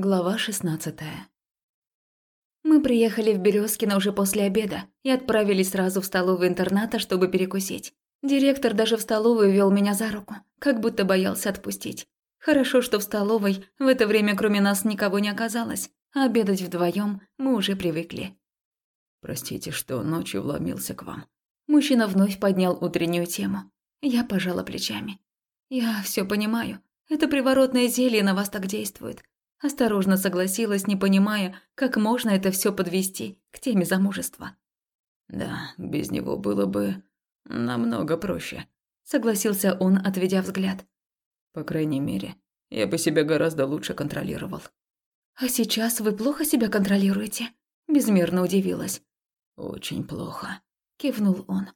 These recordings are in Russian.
Глава 16 Мы приехали в Березкино уже после обеда и отправились сразу в столовую интерната, чтобы перекусить. Директор даже в столовую вел меня за руку, как будто боялся отпустить. Хорошо, что в столовой в это время кроме нас никого не оказалось, а обедать вдвоем мы уже привыкли. «Простите, что ночью вломился к вам». Мужчина вновь поднял утреннюю тему. Я пожала плечами. «Я все понимаю. Это приворотное зелье на вас так действует. Осторожно согласилась, не понимая, как можно это все подвести к теме замужества. «Да, без него было бы намного проще», – согласился он, отведя взгляд. «По крайней мере, я бы себя гораздо лучше контролировал». «А сейчас вы плохо себя контролируете?» – безмерно удивилась. «Очень плохо», – кивнул он.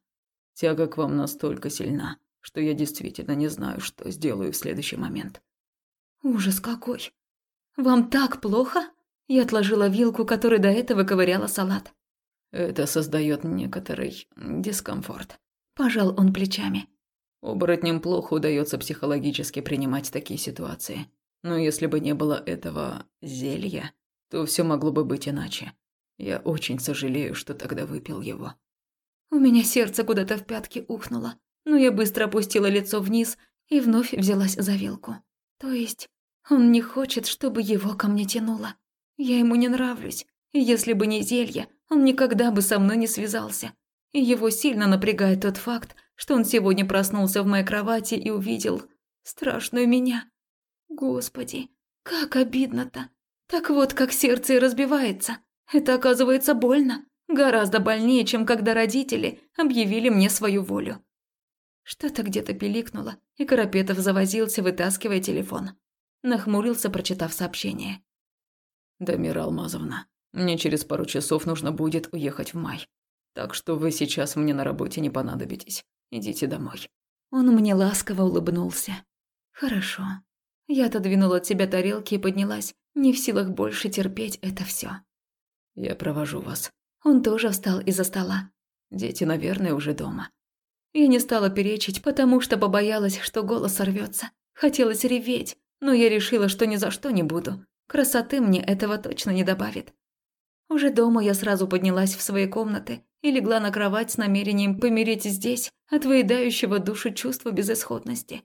«Тяга к вам настолько сильна, что я действительно не знаю, что сделаю в следующий момент». «Ужас какой!» «Вам так плохо?» Я отложила вилку, которой до этого ковыряла салат. «Это создает некоторый дискомфорт», – пожал он плечами. «Оборотням плохо удается психологически принимать такие ситуации. Но если бы не было этого зелья, то все могло бы быть иначе. Я очень сожалею, что тогда выпил его». У меня сердце куда-то в пятки ухнуло, но я быстро опустила лицо вниз и вновь взялась за вилку. То есть он не хочет, чтобы его ко мне тянуло. Я ему не нравлюсь. Если бы не зелье, он никогда бы со мной не связался. И его сильно напрягает тот факт, что он сегодня проснулся в моей кровати и увидел страшную меня. Господи, как обидно-то. Так вот, как сердце и разбивается. Это оказывается больно. Гораздо больнее, чем когда родители объявили мне свою волю. Что-то где-то пиликнуло, и Карапетов завозился, вытаскивая телефон. Нахмурился, прочитав сообщение. «Дамира Алмазовна, мне через пару часов нужно будет уехать в май. Так что вы сейчас мне на работе не понадобитесь. Идите домой». Он мне ласково улыбнулся. «Хорошо». Я отодвинула от себя тарелки и поднялась, не в силах больше терпеть это все. «Я провожу вас». Он тоже встал из-за стола. «Дети, наверное, уже дома». Я не стала перечить, потому что побоялась, что голос сорвется. Хотелось реветь, но я решила, что ни за что не буду. Красоты мне этого точно не добавит. Уже дома я сразу поднялась в свои комнаты и легла на кровать с намерением помереть здесь от выедающего душу чувства безысходности.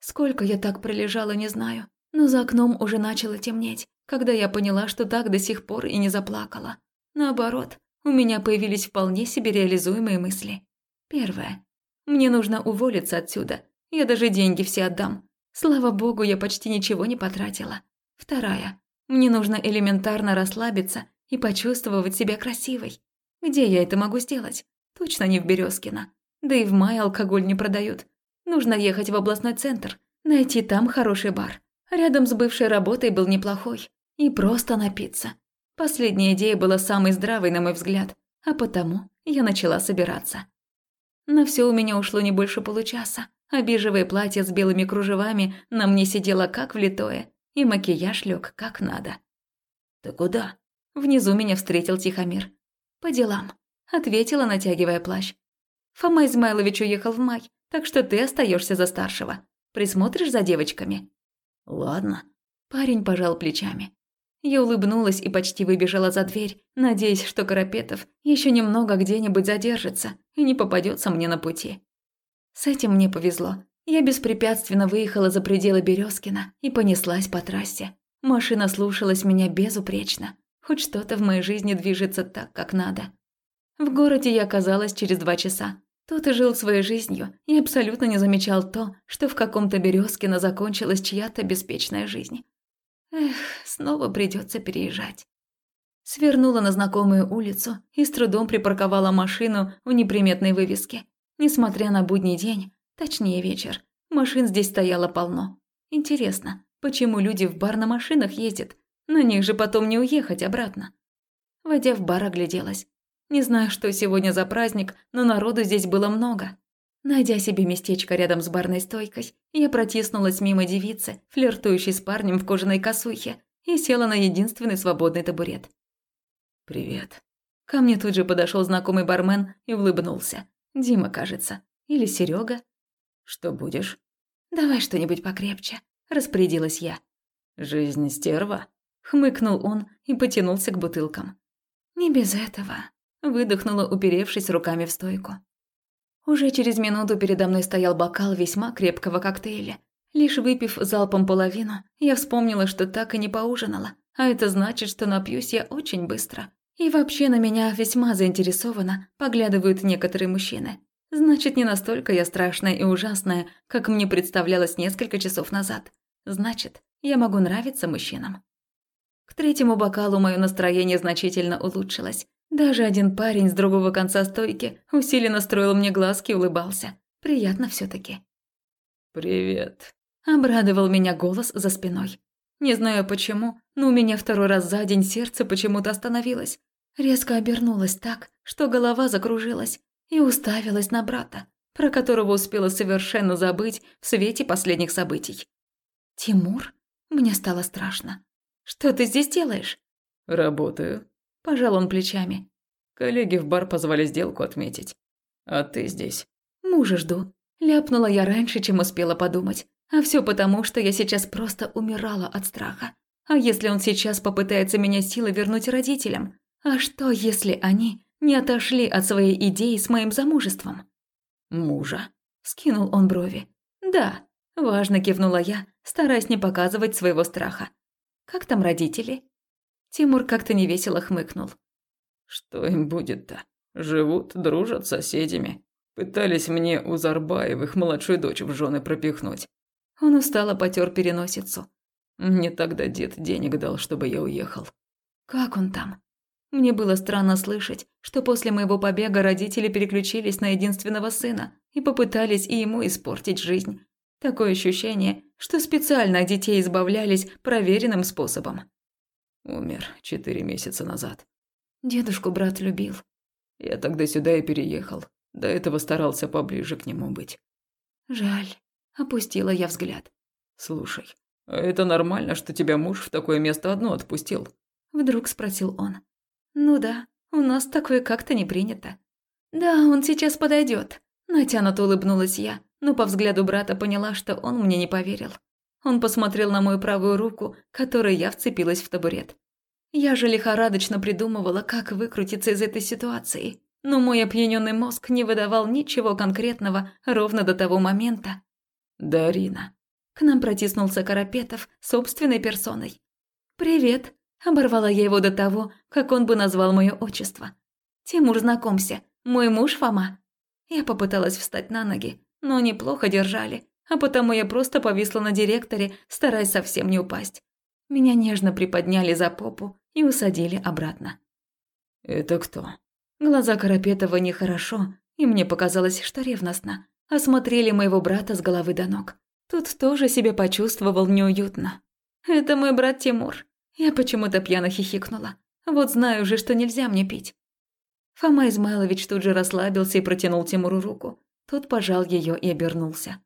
Сколько я так пролежала, не знаю, но за окном уже начало темнеть, когда я поняла, что так до сих пор и не заплакала. Наоборот, у меня появились вполне себе реализуемые мысли. Первое. Мне нужно уволиться отсюда. Я даже деньги все отдам. Слава богу, я почти ничего не потратила. Вторая. Мне нужно элементарно расслабиться и почувствовать себя красивой. Где я это могу сделать? Точно не в Березкино. Да и в мае алкоголь не продают. Нужно ехать в областной центр, найти там хороший бар. Рядом с бывшей работой был неплохой. И просто напиться. Последняя идея была самой здравой, на мой взгляд, а потому я начала собираться. На все у меня ушло не больше получаса а бежевое платье с белыми кружевами на мне сидело как влитое, и макияж лег как надо. «Ты куда?» Внизу меня встретил Тихомир. «По делам», – ответила, натягивая плащ. «Фома Измайлович уехал в май, так что ты остаешься за старшего. Присмотришь за девочками?» «Ладно». Парень пожал плечами. Я улыбнулась и почти выбежала за дверь, надеясь, что Карапетов еще немного где-нибудь задержится и не попадется мне на пути. С этим мне повезло. Я беспрепятственно выехала за пределы Березкина и понеслась по трассе. Машина слушалась меня безупречно. Хоть что-то в моей жизни движется так, как надо. В городе я оказалась через два часа. Тут и жил своей жизнью и абсолютно не замечал то, что в каком-то Березкино закончилась чья-то беспечная жизнь. Эх, снова придется переезжать. Свернула на знакомую улицу и с трудом припарковала машину в неприметной вывеске. Несмотря на будний день, точнее вечер, машин здесь стояло полно. Интересно, почему люди в бар на машинах ездят? На них же потом не уехать обратно. Войдя в бар, огляделась. Не знаю, что сегодня за праздник, но народу здесь было много. Найдя себе местечко рядом с барной стойкой, я протиснулась мимо девицы, флиртующей с парнем в кожаной косухе, и села на единственный свободный табурет. «Привет». Ко мне тут же подошел знакомый бармен и улыбнулся. Дима, кажется. Или Серега. Что будешь? Давай что-нибудь покрепче, распорядилась я. Жизнь стерва? хмыкнул он и потянулся к бутылкам. «Не без этого», – выдохнула, уперевшись руками в стойку. Уже через минуту передо мной стоял бокал весьма крепкого коктейля. Лишь выпив залпом половину, я вспомнила, что так и не поужинала, а это значит, что напьюсь я очень быстро. И вообще на меня весьма заинтересованно поглядывают некоторые мужчины. Значит, не настолько я страшная и ужасная, как мне представлялось несколько часов назад. Значит, я могу нравиться мужчинам. К третьему бокалу мое настроение значительно улучшилось. Даже один парень с другого конца стойки усиленно строил мне глазки и улыбался. Приятно все таки «Привет», – обрадовал меня голос за спиной. Не знаю почему, но у меня второй раз за день сердце почему-то остановилось. Резко обернулась так, что голова закружилась, и уставилась на брата, про которого успела совершенно забыть в свете последних событий. «Тимур?» Мне стало страшно. «Что ты здесь делаешь?» «Работаю», – пожал он плечами. Коллеги в бар позвали сделку отметить. А ты здесь? Мужа жду. Ляпнула я раньше, чем успела подумать. А все потому, что я сейчас просто умирала от страха. А если он сейчас попытается меня силой вернуть родителям? А что, если они не отошли от своей идеи с моим замужеством? Мужа. Скинул он брови. Да, важно кивнула я, стараясь не показывать своего страха. Как там родители? Тимур как-то невесело хмыкнул. Что им будет-то? Живут, дружат с соседями. Пытались мне у Зарбаевых младшую дочь в жены пропихнуть. Он устало потер переносицу. Мне тогда дед денег дал, чтобы я уехал. Как он там? Мне было странно слышать, что после моего побега родители переключились на единственного сына и попытались и ему испортить жизнь. Такое ощущение, что специально от детей избавлялись проверенным способом. Умер четыре месяца назад. Дедушку брат любил. Я тогда сюда и переехал. До этого старался поближе к нему быть. Жаль. Опустила я взгляд. Слушай, а это нормально, что тебя муж в такое место одно отпустил? Вдруг спросил он. Ну да, у нас такое как-то не принято. Да, он сейчас подойдет. Натянуто улыбнулась я, но по взгляду брата поняла, что он мне не поверил. Он посмотрел на мою правую руку, которой я вцепилась в табурет. Я же лихорадочно придумывала, как выкрутиться из этой ситуации, но мой опьяненный мозг не выдавал ничего конкретного ровно до того момента. «Дарина». К нам протиснулся Карапетов собственной персоной. «Привет», – оборвала я его до того, как он бы назвал мое отчество. «Тимур, знакомься, мой муж Фома». Я попыталась встать на ноги, но они плохо держали, а потому я просто повисла на директоре, стараясь совсем не упасть. Меня нежно приподняли за попу и усадили обратно. «Это кто?» Глаза Карапетова нехорошо, и мне показалось, что ревностно. Осмотрели моего брата с головы до ног. Тут тоже себя почувствовал неуютно. «Это мой брат Тимур». Я почему-то пьяно хихикнула. Вот знаю уже, что нельзя мне пить. Фома Измайлович тут же расслабился и протянул Тимуру руку. Тот пожал ее и обернулся.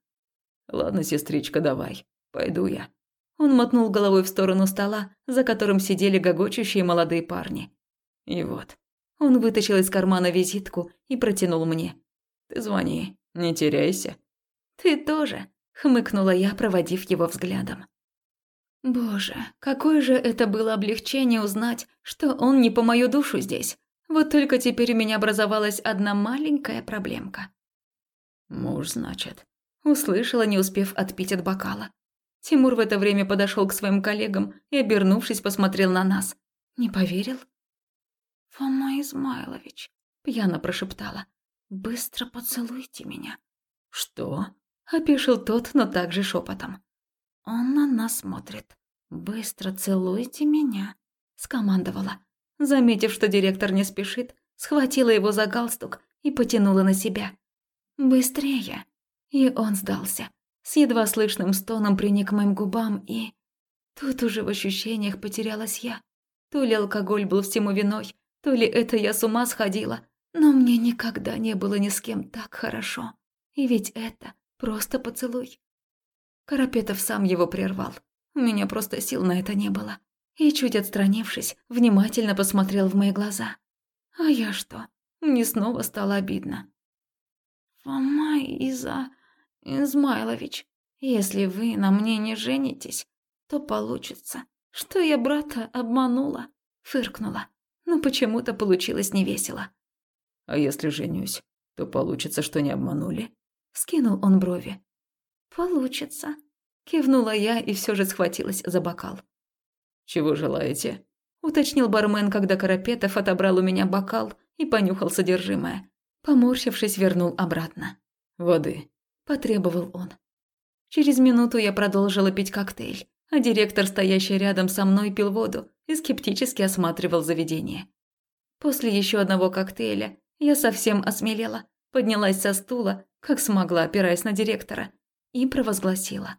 «Ладно, сестричка, давай. Пойду я. Он мотнул головой в сторону стола, за которым сидели гогочущие молодые парни. И вот. Он вытащил из кармана визитку и протянул мне. «Ты звони, не теряйся». «Ты тоже», – хмыкнула я, проводив его взглядом. Боже, какое же это было облегчение узнать, что он не по мою душу здесь. Вот только теперь у меня образовалась одна маленькая проблемка. «Муж, значит», – услышала, не успев отпить от бокала. Тимур в это время подошел к своим коллегам и, обернувшись, посмотрел на нас. Не поверил? «Фома Измайлович», – пьяно прошептала. «Быстро поцелуйте меня». «Что?» – опешил тот, но также шепотом. «Он на нас смотрит. Быстро целуйте меня», – скомандовала. Заметив, что директор не спешит, схватила его за галстук и потянула на себя. «Быстрее!» И он сдался с едва слышным стоном приник к моим губам и... Тут уже в ощущениях потерялась я. То ли алкоголь был всему виной, то ли это я с ума сходила, но мне никогда не было ни с кем так хорошо. И ведь это просто поцелуй. Карапетов сам его прервал. У меня просто сил на это не было. И чуть отстранившись, внимательно посмотрел в мои глаза. А я что? Мне снова стало обидно. «Фома из-за...» Измайлович, если вы на мне не женитесь, то получится, что я брата обманула, фыркнула. Но почему-то получилось невесело. А если женюсь, то получится, что не обманули. Скинул он брови. Получится. Кивнула я и все же схватилась за бокал. «Чего желаете?» – уточнил бармен, когда Карапетов отобрал у меня бокал и понюхал содержимое. Поморщившись, вернул обратно. «Воды», – потребовал он. Через минуту я продолжила пить коктейль, а директор, стоящий рядом со мной, пил воду и скептически осматривал заведение. После еще одного коктейля я совсем осмелела, поднялась со стула, как смогла, опираясь на директора, и провозгласила.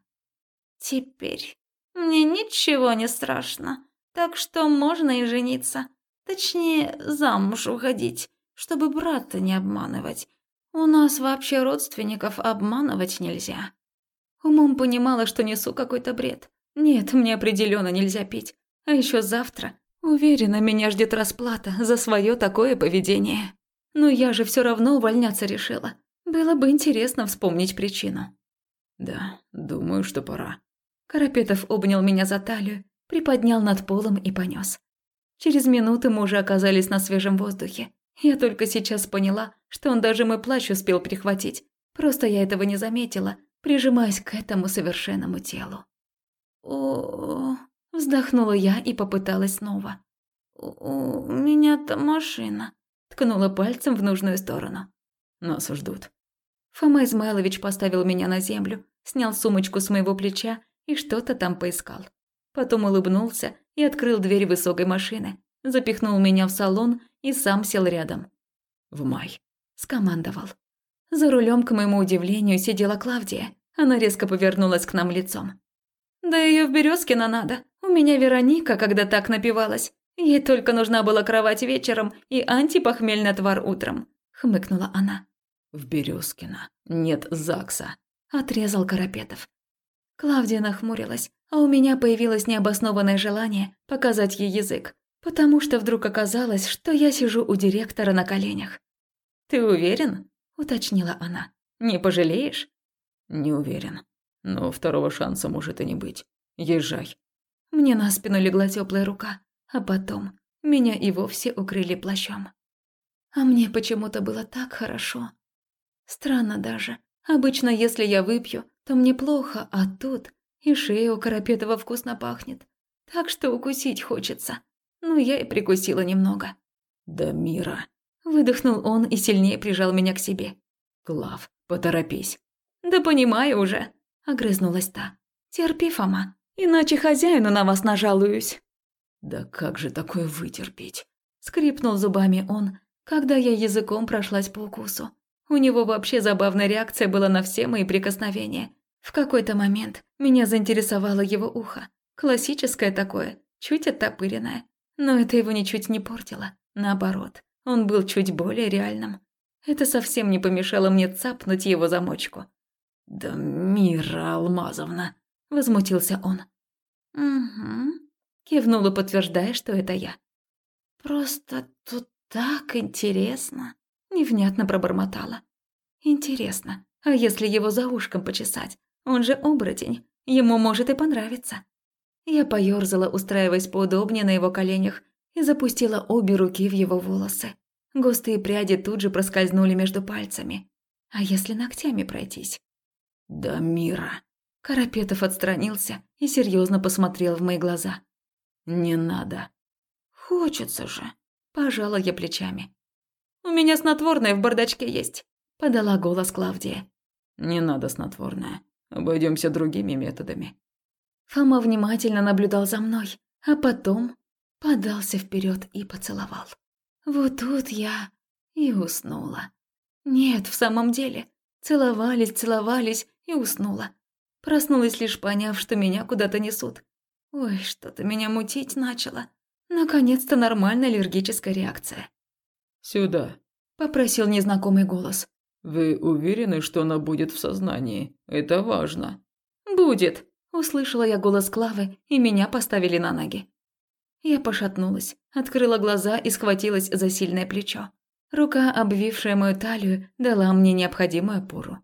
«Теперь мне ничего не страшно, так что можно и жениться. Точнее, замуж уходить, чтобы брата не обманывать. У нас вообще родственников обманывать нельзя». Умом понимала, что несу какой-то бред. Нет, мне определенно нельзя пить. А еще завтра, уверена, меня ждет расплата за свое такое поведение. Но я же все равно увольняться решила. Было бы интересно вспомнить причину. Да, думаю, что пора. Карапетов обнял меня за талию, приподнял над полом и понес. Через минуту мы уже оказались на свежем воздухе. Я только сейчас поняла, что он даже мой плащ успел прихватить. Просто я этого не заметила, прижимаясь к этому совершенному телу. о вздохнула я и попыталась снова. «У меня-то машина», – ткнула пальцем в нужную сторону. «Нас ждут». Фома Измайлович поставил меня на землю, снял сумочку с моего плеча и что-то там поискал. Потом улыбнулся и открыл дверь высокой машины, запихнул меня в салон и сам сел рядом. «В май», – скомандовал. За рулем, к моему удивлению, сидела Клавдия. Она резко повернулась к нам лицом. «Да ее в Березкино надо. У меня Вероника, когда так напивалась. Ей только нужна была кровать вечером и антипохмельный отвар утром», – хмыкнула она. «В Березкино нет ЗАГСа», – отрезал Карапетов. Клавдия нахмурилась, а у меня появилось необоснованное желание показать ей язык, потому что вдруг оказалось, что я сижу у директора на коленях. «Ты уверен?» – уточнила она. «Не пожалеешь?» «Не уверен. Но второго шанса может и не быть. Езжай». Мне на спину легла теплая рука, а потом меня и вовсе укрыли плащом. А мне почему-то было так хорошо. Странно даже. Обычно, если я выпью, то мне плохо, а тут и шея у Карапетова вкусно пахнет. Так что укусить хочется. Ну, я и прикусила немного. «Да мира!» Выдохнул он и сильнее прижал меня к себе. «Клав, поторопись». «Да понимаю уже», – огрызнулась та. «Терпи, Фома, иначе хозяину на вас нажалуюсь». «Да как же такое вытерпеть?» – скрипнул зубами он, когда я языком прошлась по укусу. У него вообще забавная реакция была на все мои прикосновения. В какой-то момент меня заинтересовало его ухо. Классическое такое, чуть оттопыренное. Но это его ничуть не портило. Наоборот, он был чуть более реальным. Это совсем не помешало мне цапнуть его замочку. «Да Мира Алмазовна!» – возмутился он. «Угу», – кивнула, подтверждая, что это я. «Просто тут так интересно!» Невнятно пробормотала. Интересно, а если его за ушком почесать? Он же оборотень, ему может и понравиться. Я поёрзала, устраиваясь поудобнее на его коленях, и запустила обе руки в его волосы. Густые пряди тут же проскользнули между пальцами. А если ногтями пройтись? «Да мира!» Карапетов отстранился и серьезно посмотрел в мои глаза. «Не надо». «Хочется же», – пожала я плечами. «У меня снотворное в бардачке есть», – подала голос Клавдия. «Не надо снотворное. Обойдемся другими методами». Фома внимательно наблюдал за мной, а потом подался вперед и поцеловал. Вот тут я и уснула. Нет, в самом деле. Целовались, целовались и уснула. Проснулась лишь поняв, что меня куда-то несут. Ой, что-то меня мутить начало. Наконец-то нормальная аллергическая реакция. «Сюда», – попросил незнакомый голос. «Вы уверены, что она будет в сознании? Это важно». «Будет», – услышала я голос Клавы, и меня поставили на ноги. Я пошатнулась, открыла глаза и схватилась за сильное плечо. Рука, обвившая мою талию, дала мне необходимую опору.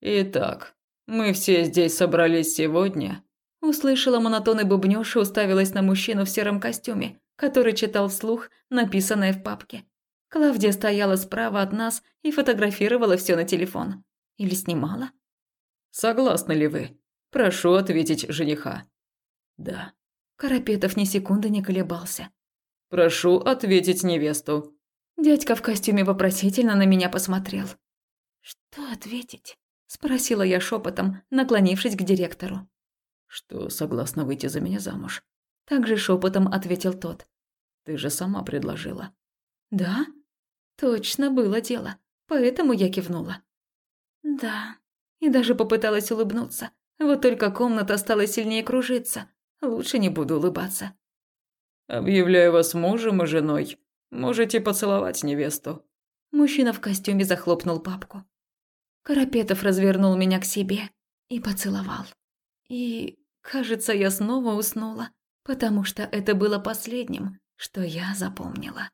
«Итак, мы все здесь собрались сегодня, Услышала монотонный бубнёж и уставилась на мужчину в сером костюме, который читал вслух написанное в папке. Клавдия стояла справа от нас и фотографировала все на телефон. Или снимала? «Согласны ли вы? Прошу ответить жениха». «Да». Карапетов ни секунды не колебался. «Прошу ответить невесту». Дядька в костюме вопросительно на меня посмотрел. «Что ответить?» – спросила я шепотом, наклонившись к директору. «Что согласна выйти за меня замуж?» Также шепотом ответил тот. «Ты же сама предложила». «Да?» Точно было дело, поэтому я кивнула. «Да». И даже попыталась улыбнуться. Вот только комната стала сильнее кружиться. Лучше не буду улыбаться. «Объявляю вас мужем и женой. Можете поцеловать невесту». Мужчина в костюме захлопнул папку. Карапетов развернул меня к себе и поцеловал. И, кажется, я снова уснула, потому что это было последним, что я запомнила.